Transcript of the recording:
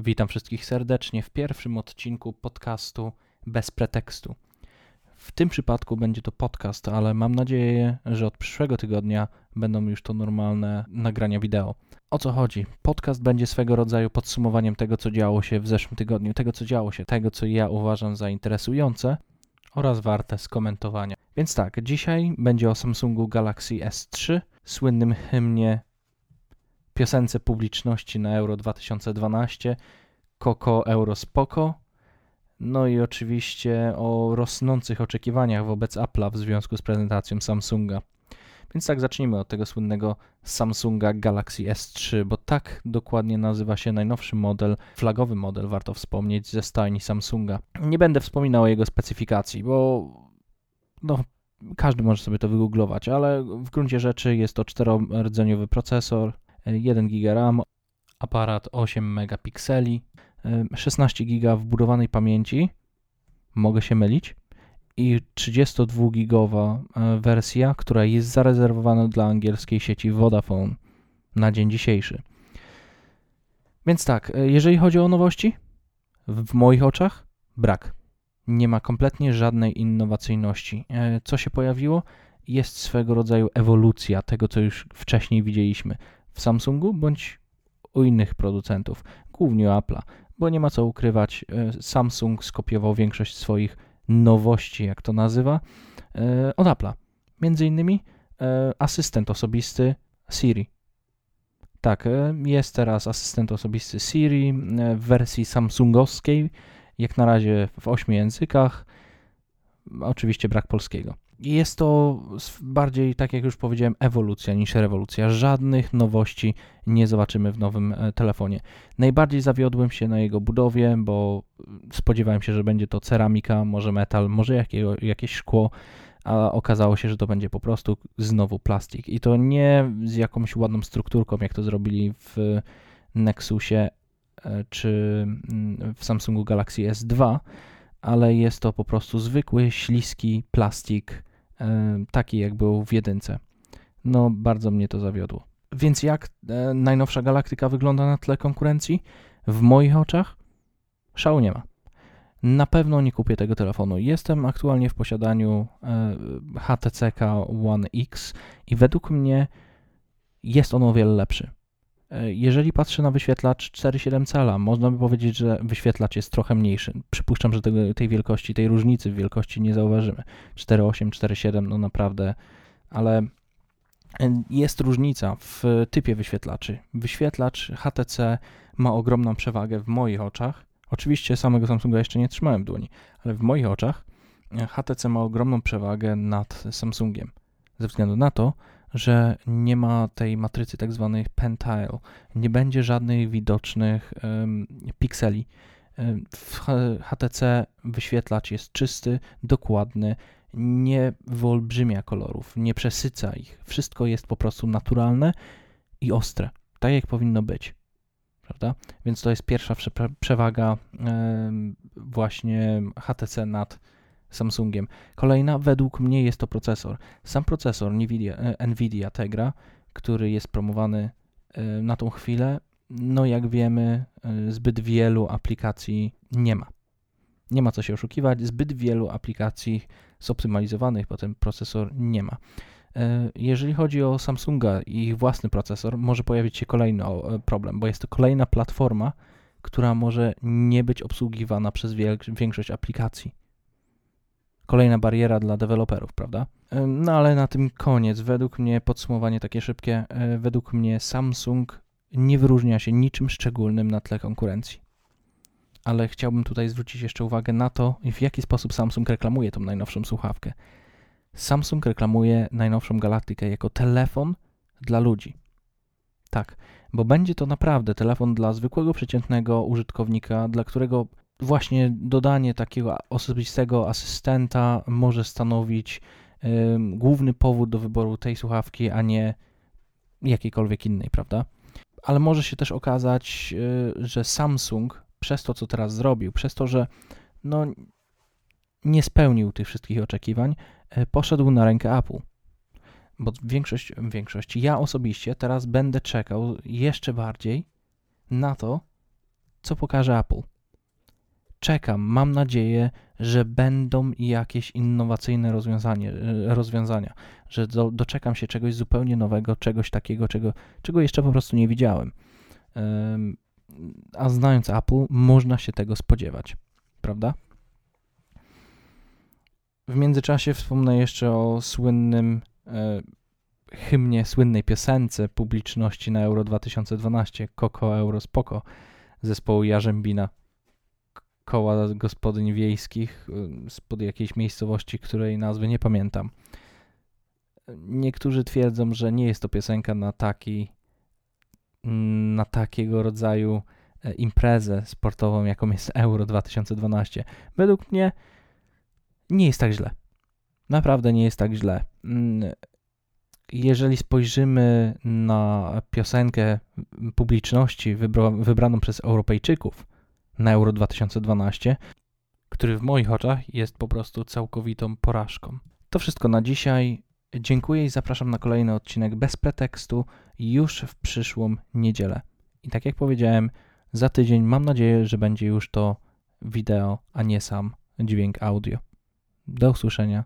Witam wszystkich serdecznie w pierwszym odcinku podcastu Bez Pretekstu. W tym przypadku będzie to podcast, ale mam nadzieję, że od przyszłego tygodnia będą już to normalne nagrania wideo. O co chodzi? Podcast będzie swego rodzaju podsumowaniem tego, co działo się w zeszłym tygodniu, tego, co działo się, tego, co ja uważam za interesujące oraz warte skomentowania. Więc tak, dzisiaj będzie o Samsungu Galaxy S3, słynnym hymnie piosence publiczności na Euro 2012, Koko Euro Spoko, no i oczywiście o rosnących oczekiwaniach wobec Apple'a w związku z prezentacją Samsunga. Więc tak, zacznijmy od tego słynnego Samsunga Galaxy S3, bo tak dokładnie nazywa się najnowszy model, flagowy model, warto wspomnieć, ze stajni Samsunga. Nie będę wspominał o jego specyfikacji, bo no, każdy może sobie to wygooglować, ale w gruncie rzeczy jest to czterordzeniowy procesor, 1 GB RAM, aparat 8 megapikseli, 16 GB wbudowanej pamięci, mogę się mylić, i 32-gigowa wersja, która jest zarezerwowana dla angielskiej sieci Vodafone na dzień dzisiejszy. Więc tak, jeżeli chodzi o nowości, w moich oczach brak. Nie ma kompletnie żadnej innowacyjności. Co się pojawiło? Jest swego rodzaju ewolucja tego, co już wcześniej widzieliśmy w Samsungu bądź u innych producentów, głównie u Apple'a, bo nie ma co ukrywać, Samsung skopiował większość swoich nowości, jak to nazywa, e, od Apple'a. Między innymi e, asystent osobisty Siri. Tak, e, jest teraz asystent osobisty Siri w wersji samsungowskiej, jak na razie w ośmiu językach. Oczywiście brak polskiego. Jest to bardziej, tak jak już powiedziałem, ewolucja niż rewolucja. Żadnych nowości nie zobaczymy w nowym e, telefonie. Najbardziej zawiodłem się na jego budowie, bo spodziewałem się, że będzie to ceramika, może metal, może jakiego, jakieś szkło, a okazało się, że to będzie po prostu znowu plastik. I to nie z jakąś ładną strukturką, jak to zrobili w Nexusie e, czy mm, w Samsungu Galaxy S2, ale jest to po prostu zwykły, śliski plastik taki jak był w jedynce. No, bardzo mnie to zawiodło. Więc jak e, najnowsza galaktyka wygląda na tle konkurencji? W moich oczach szału nie ma. Na pewno nie kupię tego telefonu. Jestem aktualnie w posiadaniu e, HTC One X i według mnie jest on o wiele lepszy. E, jeżeli patrzę na wyświetlacz 4,7 cala, można by powiedzieć, że wyświetlacz jest trochę mniejszy. Przypuszczam, że tego, tej wielkości, tej różnicy w wielkości nie zauważymy. 4,8, 4,7, no naprawdę, ale e, jest różnica w typie wyświetlaczy. Wyświetlacz HTC ma ogromną przewagę w moich oczach. Oczywiście samego Samsunga jeszcze nie trzymałem w dłoni, ale w moich oczach e, HTC ma ogromną przewagę nad Samsungiem. Ze względu na to, że nie ma tej matrycy tak zwanej pentile, nie będzie żadnych widocznych um, pikseli. W HTC wyświetlacz jest czysty, dokładny, nie wyolbrzymia kolorów, nie przesyca ich. Wszystko jest po prostu naturalne i ostre, tak jak powinno być. Prawda? Więc to jest pierwsza przewaga właśnie HTC nad Samsungiem. Kolejna, według mnie jest to procesor. Sam procesor Nvidia, e, Nvidia Tegra, który jest promowany e, na tą chwilę, no jak wiemy, e, zbyt wielu aplikacji nie ma. Nie ma co się oszukiwać, zbyt wielu aplikacji zoptymalizowanych, potem procesor nie ma. Jeżeli chodzi o Samsunga i ich własny procesor, może pojawić się kolejny problem, bo jest to kolejna platforma, która może nie być obsługiwana przez większość aplikacji kolejna bariera dla deweloperów, prawda? No ale na tym koniec. Według mnie, podsumowanie takie szybkie, e, według mnie Samsung nie wyróżnia się niczym szczególnym na tle konkurencji. Ale chciałbym tutaj zwrócić jeszcze uwagę na to, w jaki sposób Samsung reklamuje tą najnowszą słuchawkę. Samsung reklamuje najnowszą Galaktykę jako telefon dla ludzi. Tak, bo będzie to naprawdę telefon dla zwykłego, przeciętnego użytkownika, dla którego właśnie dodanie takiego osobistego asystenta może stanowić główny powód do wyboru tej słuchawki, a nie jakiejkolwiek innej, prawda? Ale może się też okazać, y, że Samsung przez to, co teraz zrobił, przez to, że no, nie spełnił tych wszystkich oczekiwań, y, poszedł na rękę Apple. Bo większość, większość, ja osobiście teraz będę czekał jeszcze bardziej na to, co pokaże Apple. Czekam, mam nadzieję, że będą jakieś innowacyjne rozwiązanie, e, rozwiązania, że do, doczekam się czegoś zupełnie nowego, czegoś takiego, czego, czego jeszcze po prostu nie widziałem. A znając Apple, można się tego spodziewać, prawda? W międzyczasie wspomnę jeszcze o słynnym e, hymnie, słynnej piosence publiczności na Euro 2012 Koko Euro Spoko zespołu Jarzębina koła gospodyń wiejskich y, spod jakiejś miejscowości, której nazwy nie pamiętam. Niektórzy twierdzą, że nie jest to piosenka na taki na takiego rodzaju e, imprezę sportową, jaką jest Euro 2012. Według mnie nie jest tak źle. Naprawdę nie jest tak źle. Mm, jeżeli spojrzymy na piosenkę publiczności wybraną przez Europejczyków na Euro 2012, który w moich oczach jest po prostu całkowitą porażką. To wszystko na dzisiaj. Dziękuję i zapraszam na kolejny odcinek bez pretekstu już w przyszłą niedzielę. I tak jak powiedziałem, za tydzień mam nadzieję, że będzie już to wideo, a nie sam dźwięk audio. Do usłyszenia.